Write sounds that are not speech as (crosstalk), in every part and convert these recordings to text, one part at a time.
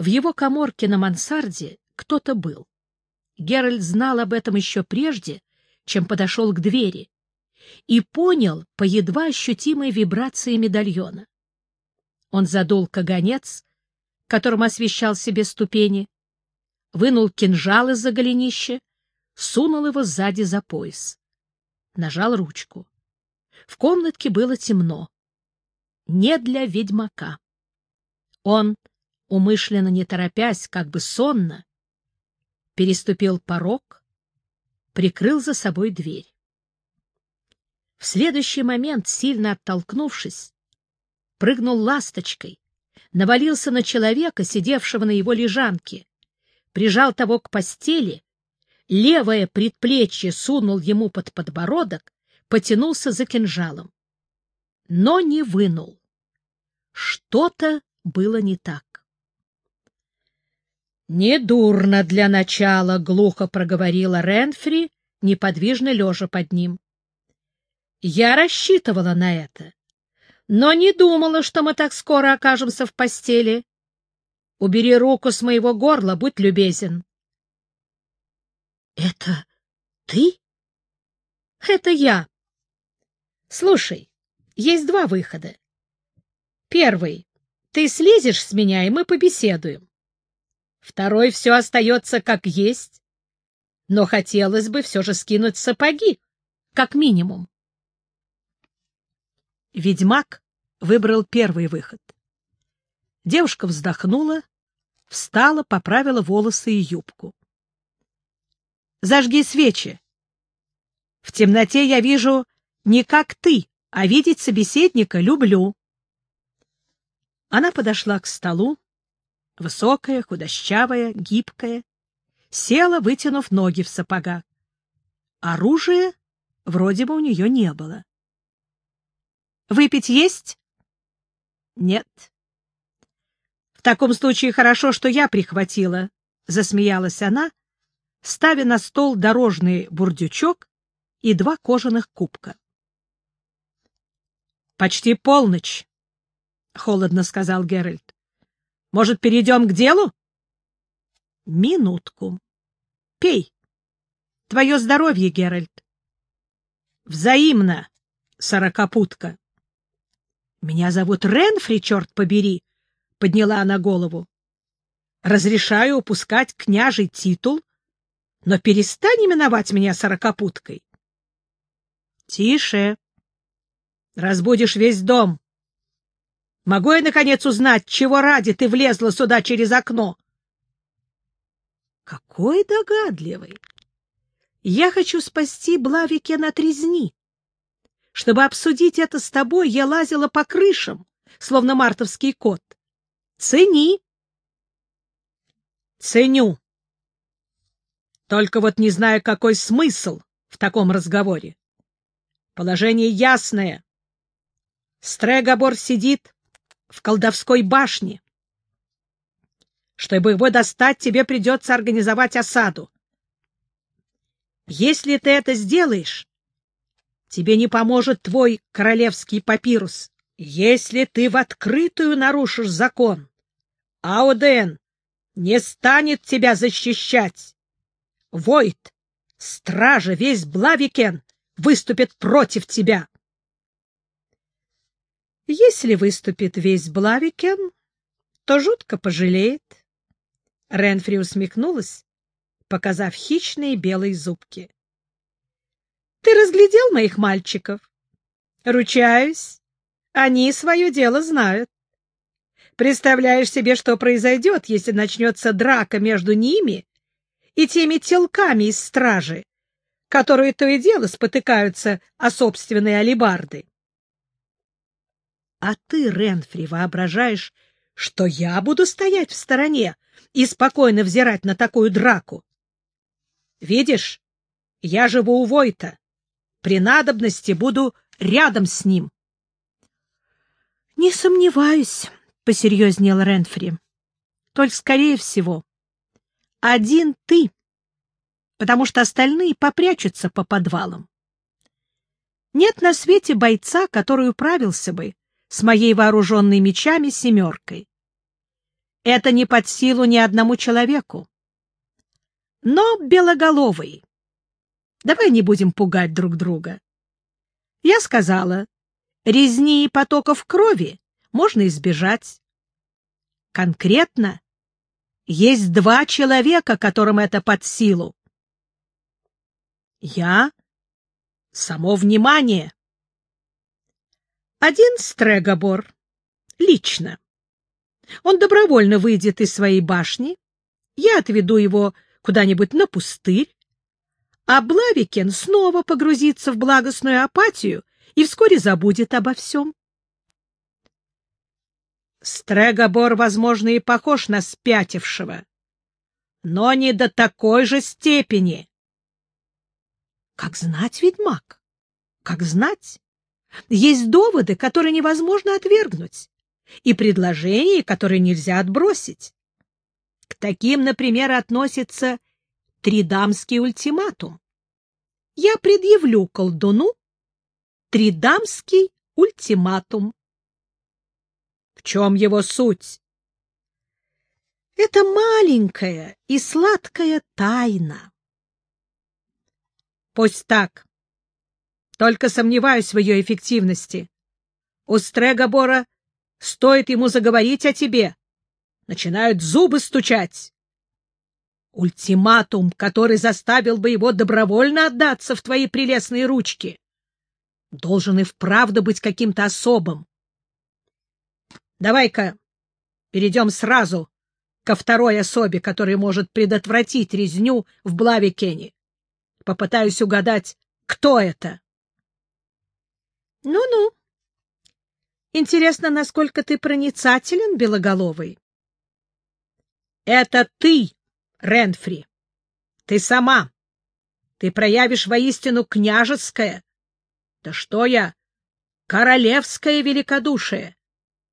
В его коморке на мансарде кто-то был. Геральт знал об этом еще прежде, чем подошел к двери, и понял по едва ощутимой вибрации медальона. Он задул каганец, которым освещал себе ступени, вынул кинжал из-за голенища, сунул его сзади за пояс. Нажал ручку. В комнатке было темно. Не для ведьмака. Он умышленно не торопясь, как бы сонно, переступил порог, прикрыл за собой дверь. В следующий момент, сильно оттолкнувшись, прыгнул ласточкой, навалился на человека, сидевшего на его лежанке, прижал того к постели, левое предплечье сунул ему под подбородок, потянулся за кинжалом. Но не вынул. Что-то было не так. «Недурно для начала», — глухо проговорила Ренфри, неподвижно лежа под ним. «Я рассчитывала на это, но не думала, что мы так скоро окажемся в постели. Убери руку с моего горла, будь любезен». «Это ты?» «Это я. Слушай, есть два выхода. Первый. Ты слезешь с меня, и мы побеседуем. Второй все остается как есть, но хотелось бы все же скинуть сапоги, как минимум. Ведьмак выбрал первый выход. Девушка вздохнула, встала, поправила волосы и юбку. «Зажги свечи. В темноте я вижу не как ты, а видеть собеседника люблю». Она подошла к столу, высокая, худощавая, гибкая, села, вытянув ноги в сапогах. Оружия вроде бы у нее не было. «Выпить есть?» «Нет». «В таком случае хорошо, что я прихватила», — засмеялась она, ставя на стол дорожный бурдючок и два кожаных кубка. «Почти полночь», — холодно сказал Геральт. Может, перейдем к делу? Минутку. Пей. Твое здоровье, Геральт. Взаимно, сорокопутка. Меня зовут Ренфри, черт побери, подняла она голову. Разрешаю упускать княжий титул, но перестань именовать меня сорокопуткой. Тише. Разбудишь весь дом. Могу я, наконец, узнать, чего ради ты влезла сюда через окно? Какой догадливый! Я хочу спасти Блавикен от резни. Чтобы обсудить это с тобой, я лазила по крышам, словно мартовский кот. Цени. Ценю. Только вот не знаю, какой смысл в таком разговоре. Положение ясное. Стрегобор сидит в колдовской башне. Чтобы его достать, тебе придется организовать осаду. Если ты это сделаешь, тебе не поможет твой королевский папирус. Если ты в открытую нарушишь закон, Ауден не станет тебя защищать. Войт, стража, весь Блавикен выступит против тебя. Если выступит весь Блавикен, то жутко пожалеет. Ренфри усмехнулась, показав хищные белые зубки. — Ты разглядел моих мальчиков? Ручаюсь, они свое дело знают. Представляешь себе, что произойдет, если начнется драка между ними и теми телками из стражи, которые то и дело спотыкаются о собственной алибарды? А ты, Ренфри, воображаешь, что я буду стоять в стороне и спокойно взирать на такую драку? Видишь, я живу у Войта. При надобности буду рядом с ним. — Не сомневаюсь, — посерьезнел Ренфри. — Только, скорее всего, один ты, потому что остальные попрячутся по подвалам. Нет на свете бойца, который управился бы с моей вооруженной мечами семеркой. это не под силу ни одному человеку. Но белоголовый, давай не будем пугать друг друга. Я сказала, резни и потоков крови можно избежать. Конкретно есть два человека, которым это под силу. Я — само внимание. Один Стрегобор, лично. Он добровольно выйдет из своей башни, я отведу его куда-нибудь на пустырь, а Блавикен снова погрузится в благостную апатию и вскоре забудет обо всем. Стрегобор, возможно, и похож на спятившего, но не до такой же степени. Как знать, ведьмак, как знать. Есть доводы, которые невозможно отвергнуть, и предложения, которые нельзя отбросить. К таким, например, относится тридамский ультиматум. Я предъявлю колдуну тридамский ультиматум. В чем его суть? Это маленькая и сладкая тайна. Пусть так. Только сомневаюсь в ее эффективности. У Стрегобора стоит ему заговорить о тебе. Начинают зубы стучать. Ультиматум, который заставил бы его добровольно отдаться в твои прелестные ручки, должен и вправду быть каким-то особым. Давай-ка перейдем сразу ко второй особе, которая может предотвратить резню в Блавикене. Попытаюсь угадать, кто это. Ну-ну. Интересно, насколько ты проницателен, Белоголовый. Это ты, Ренфри. Ты сама. Ты проявишь воистину княжеское. Да что я? Королевское великодушие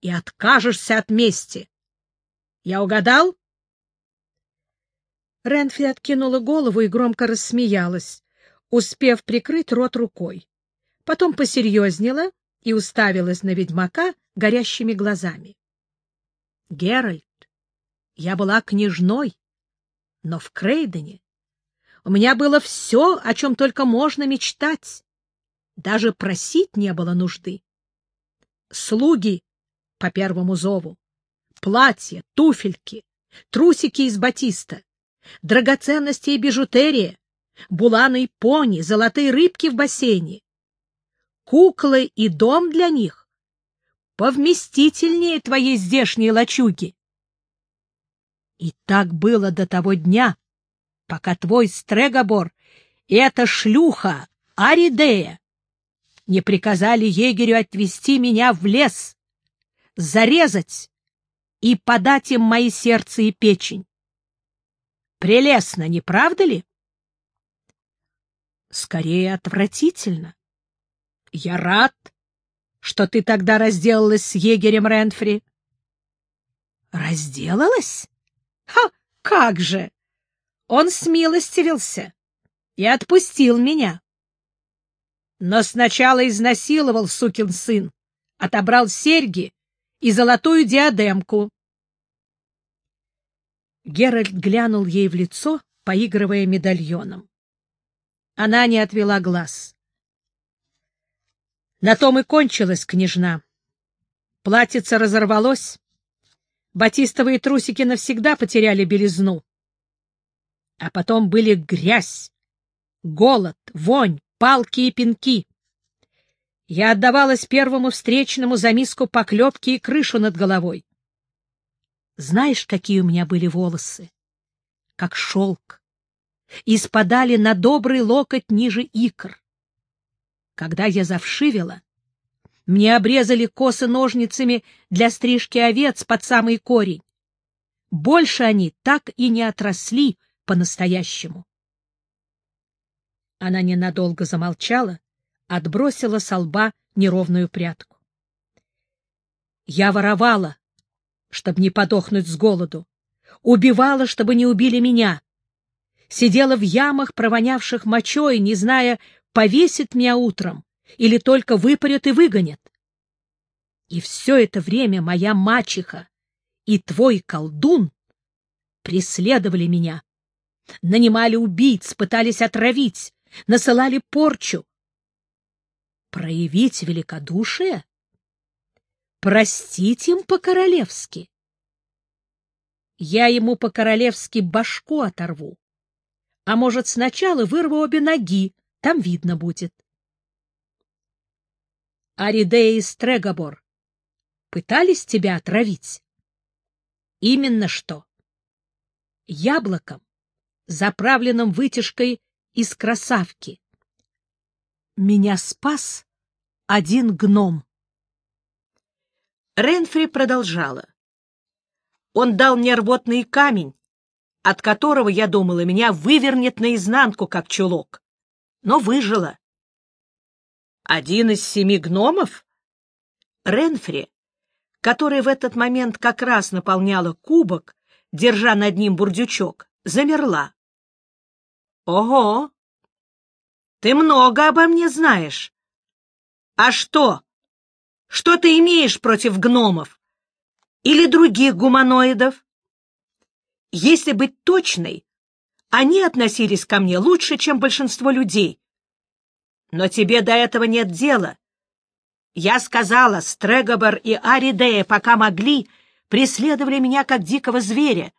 и откажешься от мести. Я угадал? Ренфи откинула голову и громко рассмеялась, успев прикрыть рот рукой. Потом посерьезнела и уставилась на ведьмака горящими глазами. — Геральт, я была княжной, но в Крейдене у меня было все, о чем только можно мечтать. Даже просить не было нужды. Слуги по первому зову. Платья, туфельки, трусики из батиста, драгоценности и бижутерия, буланы и пони, золотые рыбки в бассейне. Куклы и дом для них повместительнее твоей здешней лачуги. И так было до того дня, пока твой Стрегобор и эта шлюха Аридея не приказали егерю отвезти меня в лес, зарезать и подать им мои сердце и печень. Прелестно, не правда ли? Скорее отвратительно. Я рад, что ты тогда разделалась с егерем Ренфри. Разделалась? Ха, как же! Он смилостивился и отпустил меня. Но сначала изнасиловал сукин сын, отобрал серьги и золотую диадемку. Геральт глянул ей в лицо, поигрывая медальоном. Она не отвела глаз. На том и кончилась княжна. Платьице разорвалось, батистовые трусики навсегда потеряли белизну. А потом были грязь, голод, вонь, палки и пинки. Я отдавалась первому встречному за миску поклепки и крышу над головой. Знаешь, какие у меня были волосы? Как шелк. И спадали на добрый локоть ниже икр. Когда я завшивела, мне обрезали косы ножницами для стрижки овец под самый корень. Больше они так и не отросли по-настоящему. Она ненадолго замолчала, отбросила со лба неровную прядку. Я воровала, чтобы не подохнуть с голоду, убивала, чтобы не убили меня, сидела в ямах, провонявших мочой, не зная, повесит меня утром или только выпарят и выгонят. И все это время моя мачеха и твой колдун преследовали меня, нанимали убийц, пытались отравить, насылали порчу. Проявить великодушие? Простить им по-королевски? Я ему по-королевски башку оторву. А может, сначала вырву обе ноги, там видно будет. Аридея и Стрегобор пытались тебя отравить? Именно что. Яблоком, заправленным вытяжкой из красавки. Меня спас один гном. Ренфри продолжала. Он дал мне рвотный камень, от которого, я думала, меня вывернет наизнанку, как чулок. Но выжила. Один из семи гномов? Ренфри, которая в этот момент как раз наполняла кубок, держа над ним бурдючок, замерла. — Ого! Ты много обо мне знаешь. А что? Что ты имеешь против гномов? Или других гуманоидов? Если быть точной, они относились ко мне лучше, чем большинство людей. Но тебе до этого нет дела. Я сказала, Стрегобер и Аридея, пока могли, преследовали меня как дикого зверя.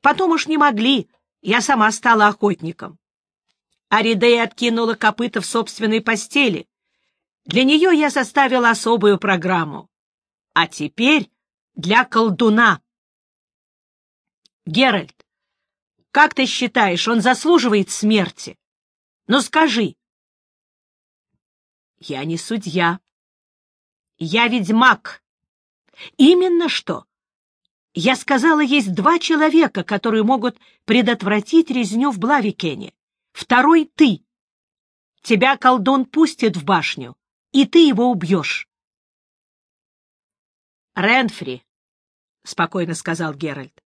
Потом уж не могли, я сама стала охотником. Аридея откинула копыта в собственной постели. Для нее я составила особую программу. А теперь для колдуна. Геральт, как ты считаешь, он заслуживает смерти? Ну скажи. Я не судья. Я ведьмак. Именно что. Я сказала, есть два человека, которые могут предотвратить резню в Блавикене. Второй — ты. Тебя колдун пустит в башню, и ты его убьешь. Ренфри, — спокойно сказал Геральт, —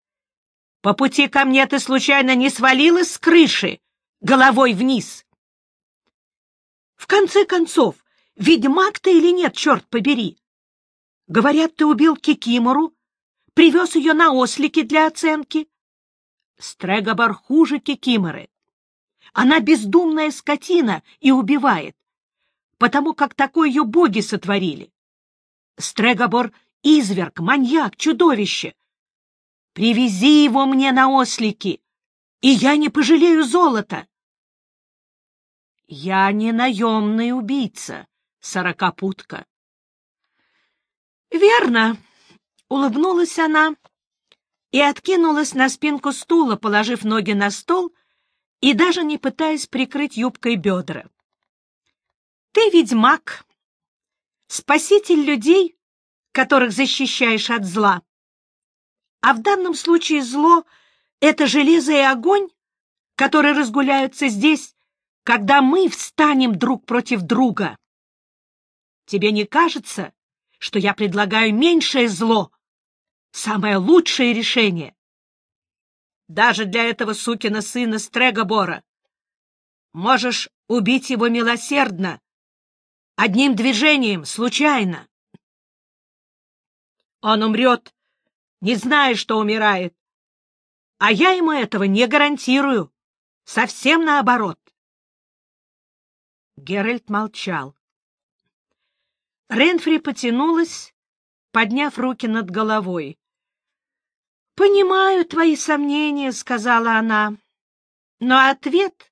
по пути ко мне ты случайно не свалилась с крыши головой вниз? В конце концов, ведьмак ты или нет, черт побери? Говорят, ты убил Кикимору, привез ее на ослики для оценки. Стрегобар хуже Кикиморы. Она бездумная скотина и убивает, потому как такое ее боги сотворили. Стрегобор — изверг, маньяк, чудовище. Привези его мне на ослики, и я не пожалею золота. Я не наемный убийца, сорокопутка. Верно, — улыбнулась она и откинулась на спинку стула, положив ноги на стол и даже не пытаясь прикрыть юбкой бедра. Ты ведьмак, спаситель людей, которых защищаешь от зла. А в данном случае зло — это железо и огонь, которые разгуляются здесь, когда мы встанем друг против друга. Тебе не кажется, что я предлагаю меньшее зло, самое лучшее решение? Даже для этого сукина сына Стрегобора. Можешь убить его милосердно, одним движением, случайно. Он умрет, не зная, что умирает. А я ему этого не гарантирую. Совсем наоборот. Геральт молчал. Ренфри потянулась, подняв руки над головой. — Понимаю твои сомнения, — сказала она, — но ответ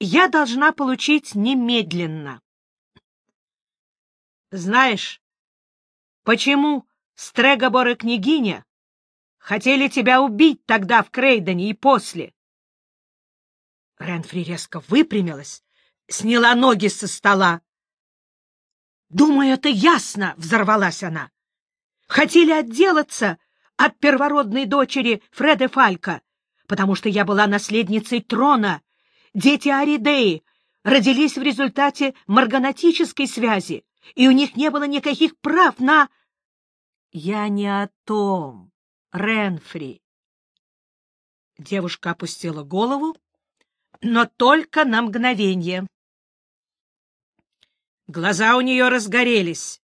я должна получить немедленно. — Знаешь, почему Стрегобор и княгиня хотели тебя убить тогда в Крейдоне и после? Ренфри резко выпрямилась, сняла ноги со стола. «Думаю, это ясно!» — взорвалась она. «Хотели отделаться от первородной дочери Фреде Фалька, потому что я была наследницей трона. Дети Аридеи родились в результате марганатической связи, и у них не было никаких прав на... Я не о том, Ренфри. Девушка опустила голову, но только на мгновение. Глаза у нее разгорелись.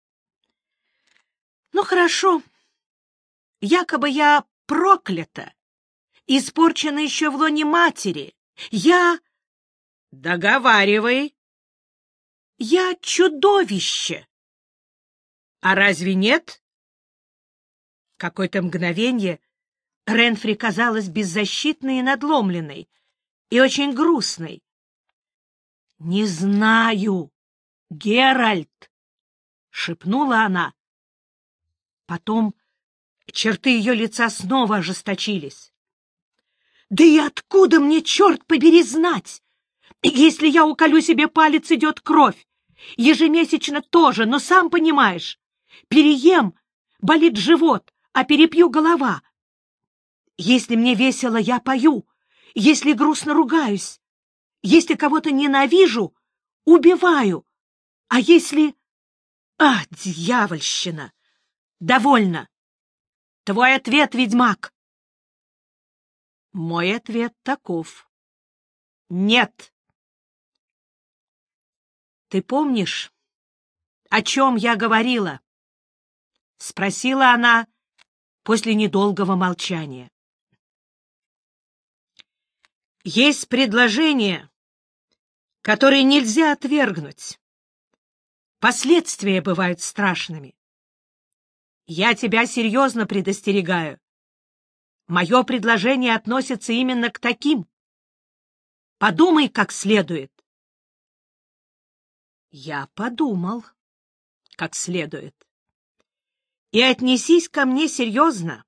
— Ну, хорошо. якобы я проклята, испорчена еще в лоне матери. Я... Договаривай. Я чудовище. А разве нет? Какое-то мгновение Ренфри казалась беззащитной и надломленной, и очень грустной. — Не знаю, Геральт, — шепнула она. Потом черты ее лица снова ожесточились. — Да и откуда мне, черт побери, знать? Если я уколю себе палец, идет кровь. Ежемесячно тоже, но сам понимаешь. Переем, болит живот, а перепью голова. Если мне весело, я пою. Если грустно, ругаюсь. Если кого-то ненавижу, убиваю. А если... А, дьявольщина! Довольно. Твой ответ, ведьмак. Мой ответ таков. Нет. Ты помнишь, о чем я говорила? — спросила она после недолгого молчания. Есть предложение, которое нельзя отвергнуть. Последствия бывают страшными. Я тебя серьезно предостерегаю. Мое предложение относится именно к таким. Подумай как следует. Я подумал, как следует. И отнесись ко мне серьезно,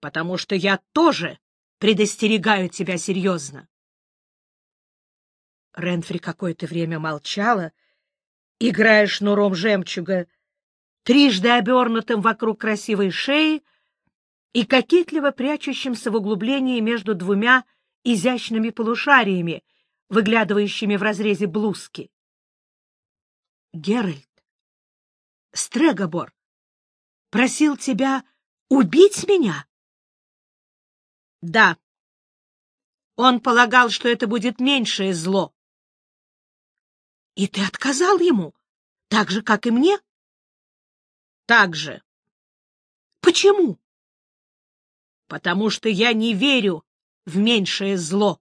потому что я тоже предостерегаю тебя серьезно. Ренфри какое-то время молчала, играя шнуром жемчуга, трижды обернутым вокруг красивой шеи и кокетливо прячущимся в углублении между двумя изящными полушариями, выглядывающими в разрезе блузки. — Геральт, Стрегобор просил тебя убить меня? — Да. Он полагал, что это будет меньшее зло. — И ты отказал ему, так же, как и мне? — Так же. — Почему? — Потому что я не верю в меньшее зло.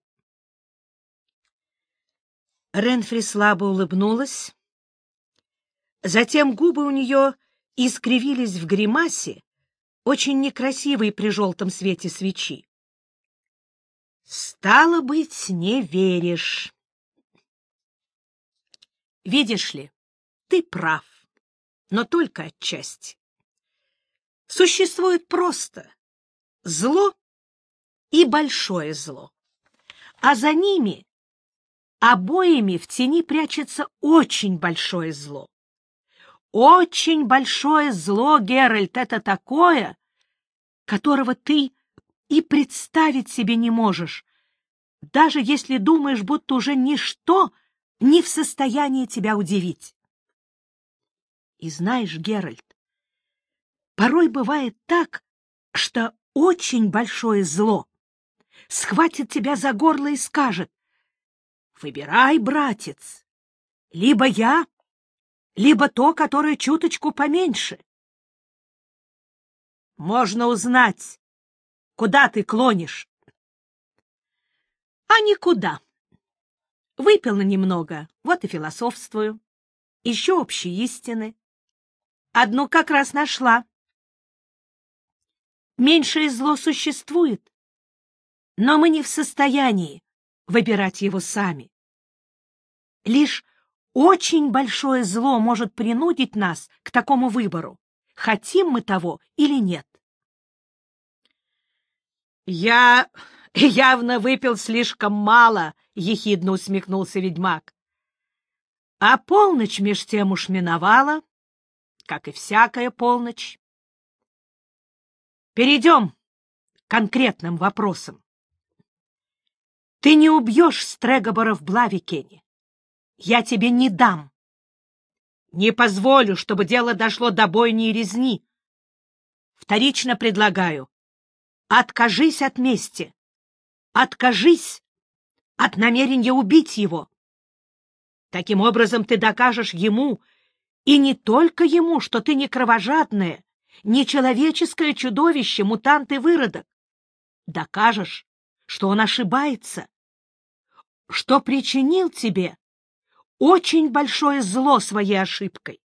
Ренфри слабо улыбнулась. Затем губы у нее искривились в гримасе, очень некрасивой при желтом свете свечи. — Стало быть, не веришь. Видишь ли, ты прав, но только отчасти. Существует просто зло и большое зло, а за ними обоими в тени прячется очень большое зло. Очень большое зло, Геральт, это такое, которого ты и представить себе не можешь, даже если думаешь, будто уже ничто не в состоянии тебя удивить. И знаешь, Геральт, порой бывает так, что очень большое зло схватит тебя за горло и скажет, «Выбирай, братец, либо я, либо то, которое чуточку поменьше. Можно узнать, куда ты клонишь. А никуда. Выпила немного, вот и философствую. Еще общие истины. Одну как раз нашла. Меньшее зло существует, но мы не в состоянии выбирать его сами. Лишь очень большое зло может принудить нас к такому выбору, хотим мы того или нет. «Я (laughs) явно выпил слишком мало», — ехидно усмехнулся ведьмак. А полночь меж тем уж миновала, как и всякая полночь. Перейдем к конкретным вопросам. Ты не убьешь Стрегобора в Блавикене. Я тебе не дам. Не позволю, чтобы дело дошло до бойни и резни. Вторично предлагаю. Откажись от мести. Откажись от намерения убить его. Таким образом ты докажешь ему, и не только ему, что ты не кровожадная нечеловеческое чудовище, мутант и выродок. Докажешь, что он ошибается, что причинил тебе очень большое зло своей ошибкой.